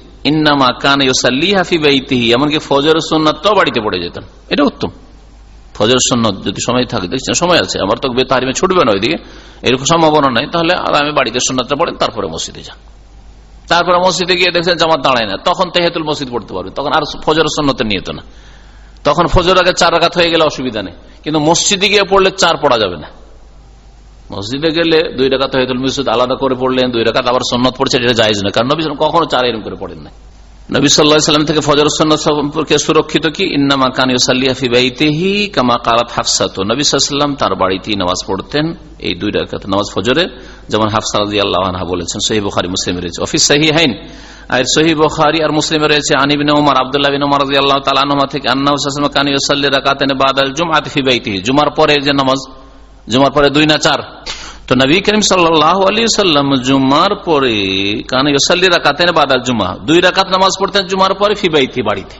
E: ইন্নামা কান ইউসাল্লি হাফি বাইতিহি, এমনকি ফজর সন্ন্যতটাও বাড়িতে পড়ে যেতেন এটা উত্তম। ফজর সন্ন্যত যদি সময় থাকে, দেখছেন, সময় আছে। আমার তো তারিমে ছুটবে না ওইদিকে। এরকম সম্ভাবনা নাই। তাহলে আর আমি বাড়িতে সন্ন্যতটা পড়েন তারপরে মসজিদে যান তারপরে মসজিদে গিয়ে দেখছেন, জামাত দাঁড়ায় না। তখন তেহেতুল মসজিদ পড়তে পারবে। তখন আর ফজর সন্ন্যতে নিয়ে না। তখন ফজর আগে চার রাখাত হয়ে গেলে অসুবিধা নেই। কিন্তু মসজিদে গিয়ে পড়লে চার পড়া যাবে না। মসজিদে গেলে দুই টাকা তহিদুল মিসুদ আলাদা করে পড়লেন, দুই টাকা আবার সন্ন্যত পড়ছে, এটা যায় না কারণ নবী কখনো চার এরকম করে পড়েন না নবী সাল্লাহাম থেকে ফজর সন্ন্যত সম্পর্কে সুরক্ষিত কি? ইন্নামা কান ইউসাল্লিয়াফিবাইতেহি কামা কারাত হাফসাত। নবী সাল্লাম তার বাড়িতেই নামাজ পড়তেন এই দুই রাকাত নামাজ ফজরে যেমন হাফসা রাজি আল্লাহ বলেছেন সহি বুখারি, মুসলিম রয়েছে। অফিস সাহি হাইন আর সহি বুখারি আর মুসলিমে রয়েছে আনিবিন ওমর আব্দুল্লাহ বিন ওমর আল্লাহ তালা থেকে আন্না কান ইউসাল্লি রাকাতেন বাদাল জুমাত ফিবাইতিহি জুমার পরে যে নামাজ জুমার পরে দুই না চার। তো নবী করিম সাল্লাম জুমার পরে কানি রাকাতেন বাদার জুমা। দুই রাকাত নামাজ পড়তেন, জুমার পরে ফিবাইতি বাড়িতে,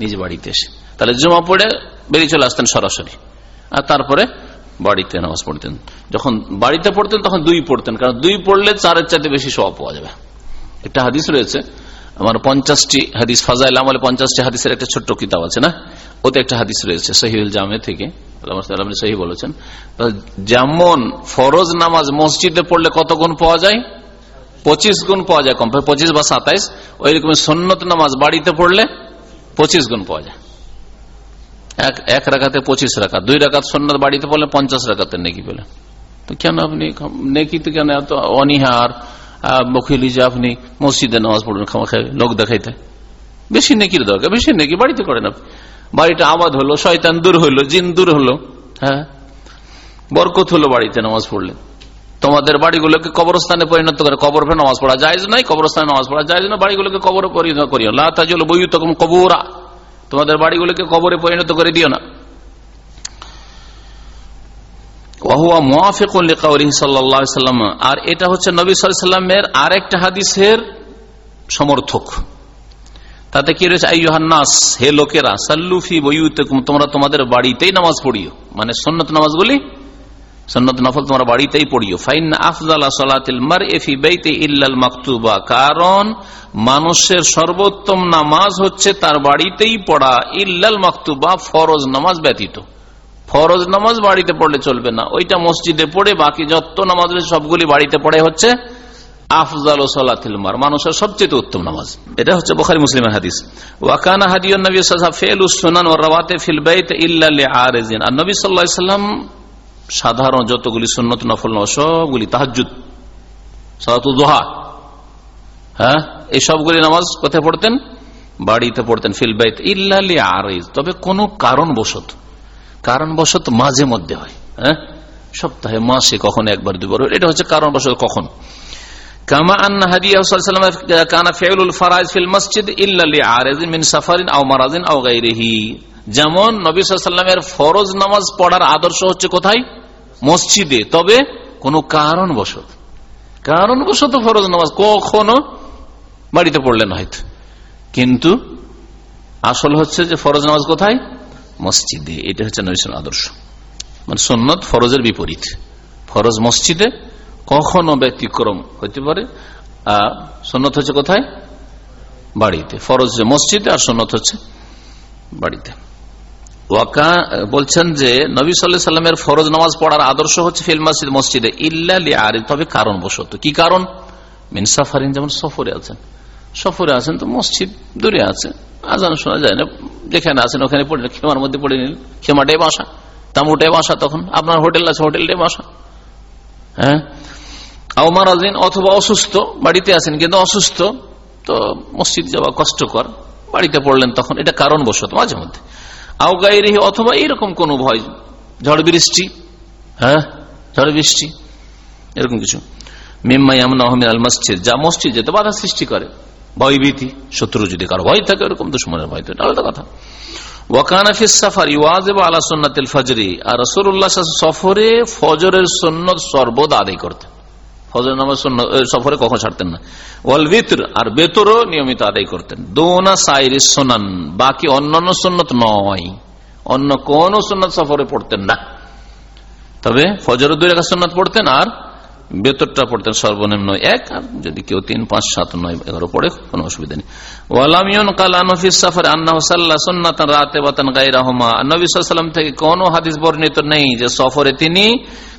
E: নিজ বাড়িতে এসে। তাহলে জুমা পড়ে বেরিয়ে চলে আসতেন সরাসরি। আর তারপরে বাড়িতে নামাজ পড়তেন। যখন বাড়িতে পড়তেন, তখন দুই পড়তেন। কারণ দুই পড়লে চারের চাইতে বেশি সব পাওয়া যাবে। একটা হাদিস রয়েছে, আমার পঞ্চাশটি হাদিস, ফাজাইল আমলে পঞ্চাশটি হাদিসের একটা ছোট্ট কিতাব আছে না? ওতে একটা হাদিস রয়েছে সহিউল জামে থেকে। সহি বলেছেন। যেমন ফরজ নামাজ মসজিদে পড়লে কত গুণ পাওয়া যায়? পঁচিশ গুণ পাওয়া যায় কম পঁচিশ বা সাতাইশ। ওই রকম সন্ন্যত নামাজ বাড়িতে পড়লে পঁচিশ গুণ পাওয়া যায়। এক এক রাখাতে পঁচিশ রাখা দুই রাখাত সন্ন্যত বাড়িতে পড়লে পঞ্চাশ রাখাতে নেকি পেলেন তো কেন আপনি নেকিতে কেন এত অনিহার? বকিলি যে আপনি মসজিদে নামাজ পড়বেন খামা লোক দেখাইতে। বেশি নেকির দরকার, বেশি নেকি বাড়িতে করেন আপনি। বাড়িটা আবাদ হলো, শয়তান দূর হলো জিন দূর হলো হ্যাঁ? বরকত হলো বাড়িতে নামাজ পড়লে। তোমাদের বাড়িগুলোকে কবরস্থানে পরিণত করে, কবর ফের নামাজ পড়া যায় নাই কবরস্থানে নামাজ পড়া যায় না বাড়িগুলোকে কবর পরিণত করিও লাজল বই তখন কবরা। তোমাদের বাড়িগুলোকে কবরে পরিণত করে দিও না। আর এটা হচ্ছে নবী সাল্লামের আরেকটা হাদিসের সমর্থক। তাতে কি রয়েছে? আইহান্নাস হে লোকেরা সাল্লুফি বইউতেকুম, তোমরা তোমাদের বাড়িতেই নামাজ পড়িও। মানে সন্নত বলি? সন্নত নফল তোমরা বাড়িতেই পড়িও। ফাইন আফজাল সালাতিল মার এফি বেইতে ইল্লাল মাকতুবা। কারণ, মানুষের সর্বোত্তম নামাজ হচ্ছে তার বাড়িতেই পড়া। ইল্লাল মাকতুবা, ফরজ নামাজ ব্যতীত। ফরজ নামাজ বাড়িতে পড়লে চলবে না। ওইটা মসজিদে পড়ে বাকি যত নামাজ সবগুলি বাড়িতে পড়ে হচ্ছে আফজাল সালাতিল মার, মানুষের সবচেয়ে উত্তম নামাজ। এটা হচ্ছে বোখারি মুসলিমের হাদিস। ওয়াকানা হাদিউন নবী ফেল সুনান ও রাওয়াতে ফিল বাইত ইল্লা লিআরিজিন আর নবী সাল্লাল্লাহু আলাইহি সাল্লাম সাধারণ যতগুলি সুন্নত নফল নয়, সবগুলি তাহাজ্জুদ, সালাতুল দোহা। হ্যাঁ? এই সবগুলি নামাজ কোথায় পড়তেন? বাড়িতে পড়তেন, ফিল বাইত ইল্লা লিআরিজ তবে কোনো কারণবশত কারণবশত মাঝে মধ্যে হয় হ্যাঁ? সপ্তাহে, মাসে কখন একবার দুবার এটা হচ্ছে কারণবশত কখন? কামা আন্না হাদিয়া কানা ফেউল ফারাজ ফিল মসজিদ ইল্লালি আরেজিন মিন সাফারিন আও মারাজিন আও গাইরিহি যেমন নবী সাল্লামের ফরজ নামাজ পড়ার আদর্শ হচ্ছে কোথায়? মসজিদে। তবে কোনো কারণবশত কারণবশত ফরজ নামাজ কখনো বাড়িতে পড়লেন হয়তো। কিন্তু আসল হচ্ছে যে ফরজ নামাজ কোথায়? মসজিদে। এটা হচ্ছে নবীর আদর্শ। মানে সন্ন্যত ফরজের বিপরীত। ফরজ মসজিদে কখনো ব্যতিক্রম হইতে পারে। সন্ন্যত হচ্ছে কোথায়? বাড়িতে। ফরজ যে মসজিদে আর সন্ন্যত হচ্ছে বাড়িতে। ওয়াকা বলছেন যে নবী সাল্লাহ সাল্লামের ফরজ নামাজ পড়ার আদর্শ হচ্ছে ফিল মসজিদ, মসজিদে ইল্লা আরে তবে কারণ বসত কি কারণ? মিন সাফারিন, যেমন সফরে আছেন। সফরে আছেন তো মসজিদ দূরে আছে। আজান শোনা যায় না। যেখানে আছেন ওখানে পড়ে খেমার মধ্যে পড়ে নিন খেমাটাই বাসা তামুটাই বাসা তখন। আপনার হোটেল আছে হোটেলটাই বাসা হ্যাঁ? আওমারাজিন অথবা অসুস্থ, বাড়িতে আছেন কিন্তু অসুস্থ, তো মসজিদ যাওয়া কষ্টকর, বাড়িতে পড়লেন তখন, এটা কারণ বসত মাঝে মধ্যে। আওগাইরিহি অথবা এরকম কোন ভয়, ঝড় বৃষ্টি হ্যাঁ? ঝড় বৃষ্টি, এরকম কিছু। মেম্মাই আমন আহমেদ আল মসজিদ, যা মসজিদ যেতে বাধা সৃষ্টি করে। ভয়ভীতি, শত্রু যদি কারও ভয় থাকে, ওরকম দুশ্মনের ভয় তো আলাদা কথা। সফরে ফজরের সন্ন্যত সর্বদা আদায় করতেন। ফজর নামাজ সফরে কখন ছাড়তেন না। ওয়াল বিত্র আর বেতরও নিয়মিত আদায় করতেন। দোনা সাইর সোনান, বাকি অন্যান্য সন্ন্যত নয়। অন্য কোন সন্ন্যত সফরে পড়তেন না। তবে ফজর দুই রেখা সন্ন্যত পড়তেন আর বেতরটা পড়তেন সর্বনিম্ন এক, আর যদি কেউ তিন, পাঁচ, সাত, নয়, এগারো পড়ে, কোনো অসুবিধা নেই। ওয়ালামিয়ন কালানফিস সাফার আন্না সাল্লাহ সন্ন্যাতান রাতে বাতান গাই রহমা নবী সাল্লাম থেকে কোনো হাদিস বর্ণিত নেই যে সফরে তিনি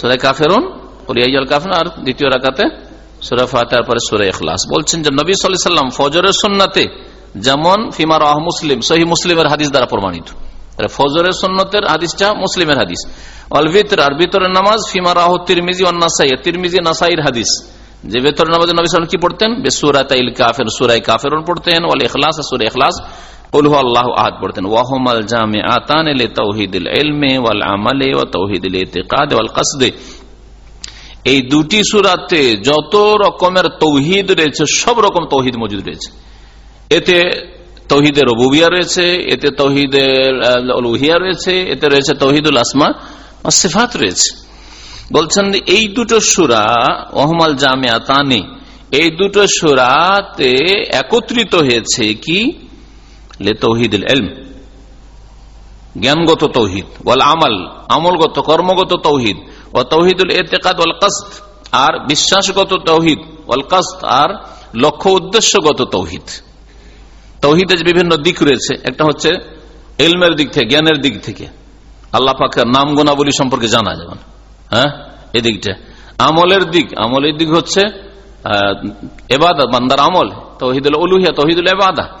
E: সুরায় কাফেরুন হরিয়াল কাফের আর দ্বিতীয় রাকাতে সুরে ফাতেহার পরে সুরে এখলাস বলছেন যে নবী সাল্লাম ফজরের সুন্নাতে যেমন ফিমার আহ মুসলিম সহি মুসলিমের হাদিস দ্বারা প্রমাণিত। ফজরের সন্ন্যতের হাদিসটা মুসলিমের হাদিস। অল ভিতর আর ভিতরের নামাজ ফিমার আহ তিরমিজি অন্নাসাই তিরমিজি নাসাইর হাদিস। যে বেতর নামাজের নবী সালাম কি পড়তেন? বেসুরাতাইল কাফের সুরাই কাফের পড়তেন। ওয়াল ইখলাস, সুরা ইখলাস। আহাদ পড়তেন জামে আতান এলে ওয়াল আমালে কাসদে এই দুটি সুরাতে যত রকমের তৌহিদ রয়েছে, সব রকম তৌহিদ মজুদ রয়েছে। এতে তৌহিদের রবুবিয়া রয়েছে, এতে তৌহিদের লুহিয়া রয়েছে, এতে রয়েছে তৌহিদুল আসমা সিফাত রয়েছে। বলছেন এই দুটো সুরা ওহমাল জামিয়া তানি এই দুটো সুরাতে একত্রিত হয়েছে কি? লে এলম জ্ঞানগত তৌহিদ, ওয়াল আমল, আমলগত, কর্মগত তৌহিদ ও তৌহিদুল এতেকাদ ওয়াল আর বিশ্বাসগত তৌহিদ, ওয়াল আর লক্ষ্য উদ্দেশ্যগত তৌহিদ। তৌহিদের যে বিভিন্ন দিক রয়েছে, একটা হচ্ছে এলমের দিক থেকে, জ্ঞানের দিক থেকে। আল্লাহ পাকের নাম গোনাবলী সম্পর্কে জানা যাবে হ্যাঁ? এদিকটা আমলের দিক আমলের দিক হচ্ছে এবাদা বান্দার আমল, তৌহিদুল উলুহিয়া, তৌহিদুল এবাদা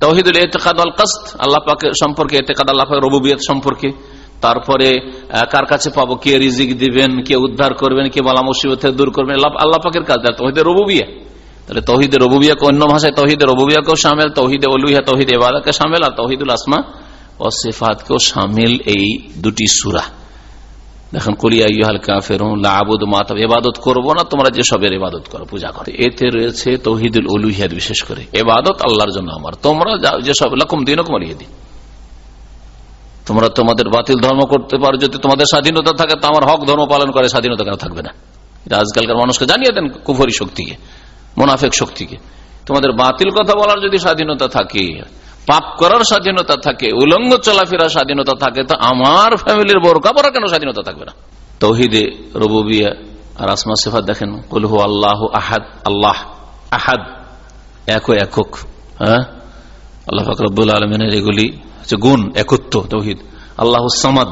E: তৌহিদুল এতেকাদ আল কাস্ত আল্লাহ পাকের সম্পর্কে এতেকাদ, আল্লাহ পাকের রবুবিয়ত সম্পর্কে। তারপরে কার কাছে পাবো? কে রিজিক দিবেন, কে উদ্ধার করবেন, কে বালা মুসিবত দূর করবেন? আল্লাহ পাকের কাজ তৌহিদের রবুবিয়া। তাহলে তৌহিদের রবুবিয়াকে অন্য ভাষায় তৌহিদের রবুবিয়াকেও সামিল তহিদে অলুইয়া তৌহিদ এবাদাকে সামিল, আর তহিদুল আসমা ও সিফাতকেও সামিল এই দুটি সুরা। দেখেন কলিয়া ইহাল কাফের লাবুদ মাতাব এবাদত করব না, তোমরা যে সবের এবাদত করো, পূজা করো। এতে রয়েছে তৌহিদুল অলুহিয়াদ বিশেষ করে। এবাদত আল্লাহর জন্য আমার। তোমরা যে সব, লকম দিন। কমারিয়ে তোমরা তোমাদের বাতিল ধর্ম করতে পারো, যদি তোমাদের স্বাধীনতা থাকে, তো আমার হক ধর্ম পালন করে, স্বাধীনতা কেন থাকবে না? আজকালকার মানুষকে জানিয়ে দেন কুফরি শক্তিকে, মোনাফেক শক্তিকে। তোমাদের বাতিল কথা বলার যদি স্বাধীনতা থাকে পাপ করার স্বাধীনতা থাকে, উলঙ্গ চলাফেরার স্বাধীনতা থাকে, তো আমার ফ্যামিলির বড় কাপড় কেন স্বাধীনতা থাকবে না? তৌহিদে রবুবিয়া আর আসমা সেফাত দেখেন কলহু আল্লাহ আহাদ আল্লাহ আহাদ, এক একক হ্যাঁ? আল্লাহ ফকরবুল আলমিনের এগুলি হচ্ছে গুণ, একত্ব তৌহিদ। আল্লাহ সামাদ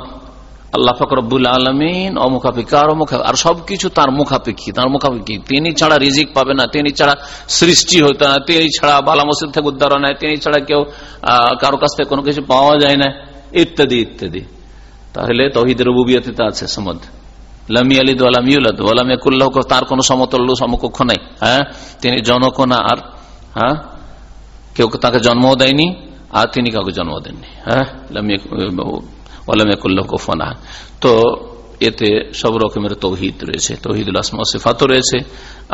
E: আল্লাহ ফকরবুল আলমিন অমুখাপেক্ষি আর অমুখা- আর সবকিছু তার মুখাপেক্ষি। তার মুখাপেক্ষি। তিনি ছাড়া রিজিক পাবে না। তিনি ছাড়া সৃষ্টি হতো না তিনি ছাড়া বালা মসজিদ থেকে উদ্ধার হয় না। তিনি ছাড়া কেউ কারও কাছ থেকে কোনো কিছু পাওয়া যায় না। ইত্যাদি ইত্যাদি। তাহলে তহিদের রবুবিয়াতে তা আছে সমাদ। লামি আলিদ আলাম ইউলাদ আলাম ইয়াকুল্লাহ তার কোন সমতল্য সমকক্ষ নাই। হ্যাঁ? তিনি জনক না আর হ্যাঁ? কেউ তাকে জন্ম দেয়নি আর তিনি কাউকে জন্ম দেননি। হ্যাঁ? ওলামিয়াকুল্লাহ তো এতে সব রকমের তৌহিদ রয়েছে। তৌহিদুল আসমা সিফাতও রয়েছে,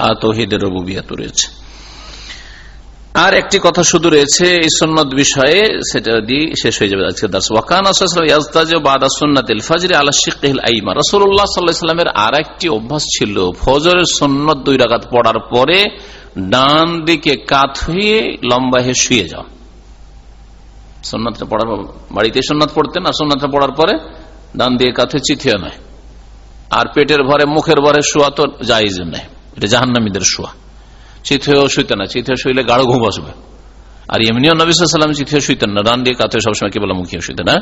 E: আর তৌহিদের রবুবিয়াত রয়েছে। আর একটি কথা শুধু রয়েছে, এই সন্ন্যত বিষয়ে সেটা দিয়ে শেষ হয়ে যাবে আজকে দাস ওয়াকান ফাজরে আলা শিকিল আইমা রাসূলুল্লাহ সাল্লাল্লাহু আলাইহি সাল্লামের আরেকটি অভ্যাস ছিল, ফজরের সুন্নত দুই রাগাত পড়ার পরে ডান দিকে কাত হয়ে লম্বা হয়ে শুয়ে যাওয়া। সন্ন্যতটা পড়ার বাড়িতে সন্ন্যত পড়তেন, আর সন্ন্যতটা পড়ার পরে ডান দিয়ে হয়ে চিথিয়ে নয়। আর পেটের ভরে, মুখের ভরে শোয়া তো জায়েজ নেই। এটা জাহান্নামীদের শোয়া। চিত হয়েও শুইতেন না চিত শুইলে গাঢ় ঘুম আসবে। আর এমনিও চিত হয়ে শুইতেন না, ডান দিয়ে হয়ে সবসময় কেবল মুখিয়ে শুইতেন না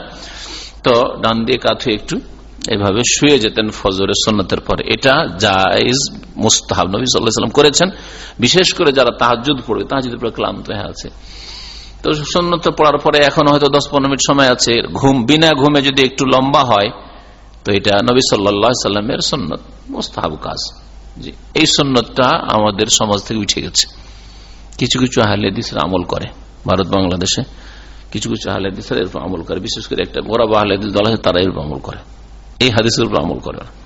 E: তো ডান দিয়ে হয়ে একটু এইভাবে শুয়ে যেতেন ফজরের সন্ন্যতের পরে। এটা জায়েজ, মুস্তাহাব। নবী সাল্লাম করেছেন। বিশেষ করে যারা তাহাজুদ পড়বে তাহাজুদের পরে ক্লান্ত হয়ে আছে। তো সন্ন্যত পড়ার পরে এখন হয়তো দশ পনেরো মিনিট সময় আছে। ঘুম, বিনা ঘুমে যদি একটু লম্বা হয়, তো এটা নবী সাল্লা সাল্লামের সন্ন্যত মোস্তাহাব কাজ। জি, এই সন্ন্যতটা আমাদের সমাজ থেকে উঠে গেছে। কিছু কিছু আহলেদিসরা আমল করে ভারত বাংলাদেশে। কিছু কিছু আহলেদিসরা এরকম আমল করে। বিশেষ করে একটা মোরাবা আহলেদিস দল আছে, তারা এরকম আমল করে। এই হাদিসের উপর আমল করে না।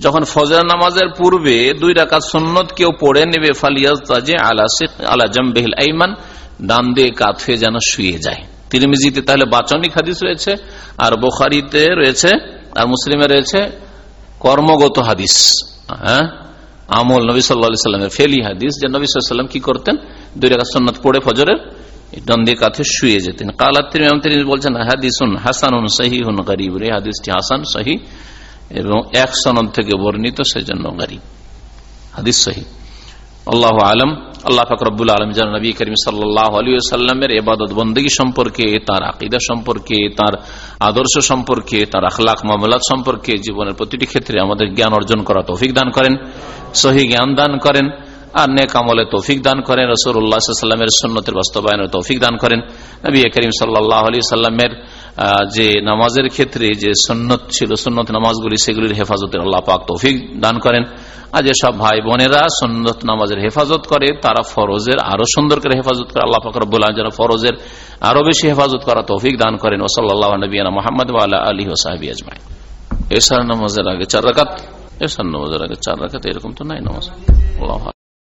E: যখন ফজর নামাজের পূর্বে দুই রাকাত সুন্নত কেউ পড়ে নেবে ফালিয়াজ আলা জম্বেহিল আইমান, ডান দিয়ে হয়ে যেন শুয়ে যায়। তিরমিজিতে তাহলে বাচনিক হাদিস রয়েছে, আর বোখারিতে রয়েছে, আর মুসলিমে রয়েছে কর্মগত হাদিস। হ্যাঁ? আমল নবী সাল্লা সাল্লামের ফেলি হাদিস, যে নবী সাল্লাম কি করতেন? দুই রেখা সন্ন্যত পড়ে ফজরের, ডান দিয়ে শুয়ে যেতেন। কালার তিনি বলছেন, হাদিসুন হাসানুন সহি হুন গরিব। রে হাদিসটি হাসান, সহি। এবং এক সনদ থেকে বর্ণিত সেজন্য গরিব হাদিস সহি। আল্লাহ আলম, আল্লাহ ফাকরবুল আলম জান নবী করিম সাল্লাহ আলী সাল্লামের এবাদত বন্দী সম্পর্কে, তার আকিদা সম্পর্কে, তার আদর্শ সম্পর্কে, তার আখলাখ মামলাত সম্পর্কে জীবনের প্রতিটি ক্ষেত্রে আমাদের জ্ঞান অর্জন করা তৌফিক দান করেন, সহি জ্ঞান দান করেন, আর নেক আমলে তৌফিক দান করেন রসুল্লাহামের সন্ন্যতের বাস্তবায়নের তৌফিক দান করেন। নবী করিম সাল্লাহ আলী সাল্লামের যে নামাজের ক্ষেত্রে যে সন্ন্যত ছিল সন্ন্যত নামাজগুলি, সেগুলির হেফাজতের আল্লাহ পাক তৌফিক দান করেন। আর যেসব ভাই বোনেরা সন্ন্যত নামাজের হেফাজত করে, তারা ফরজের আরও সুন্দর করে হেফাজত করে, আল্লাহ পাক রব্বুল যেন ফরজের আরও বেশি হেফাজত করা তৌফিক দান করেন। ওসল্লাহ নবীনা মোহাম্মদ আলী ওসাহাবি আজমাই এসার নামাজের আগে চার রাকাত, এসার নামাজের আগে চার রাকাত, এরকম তো নাই নামাজ।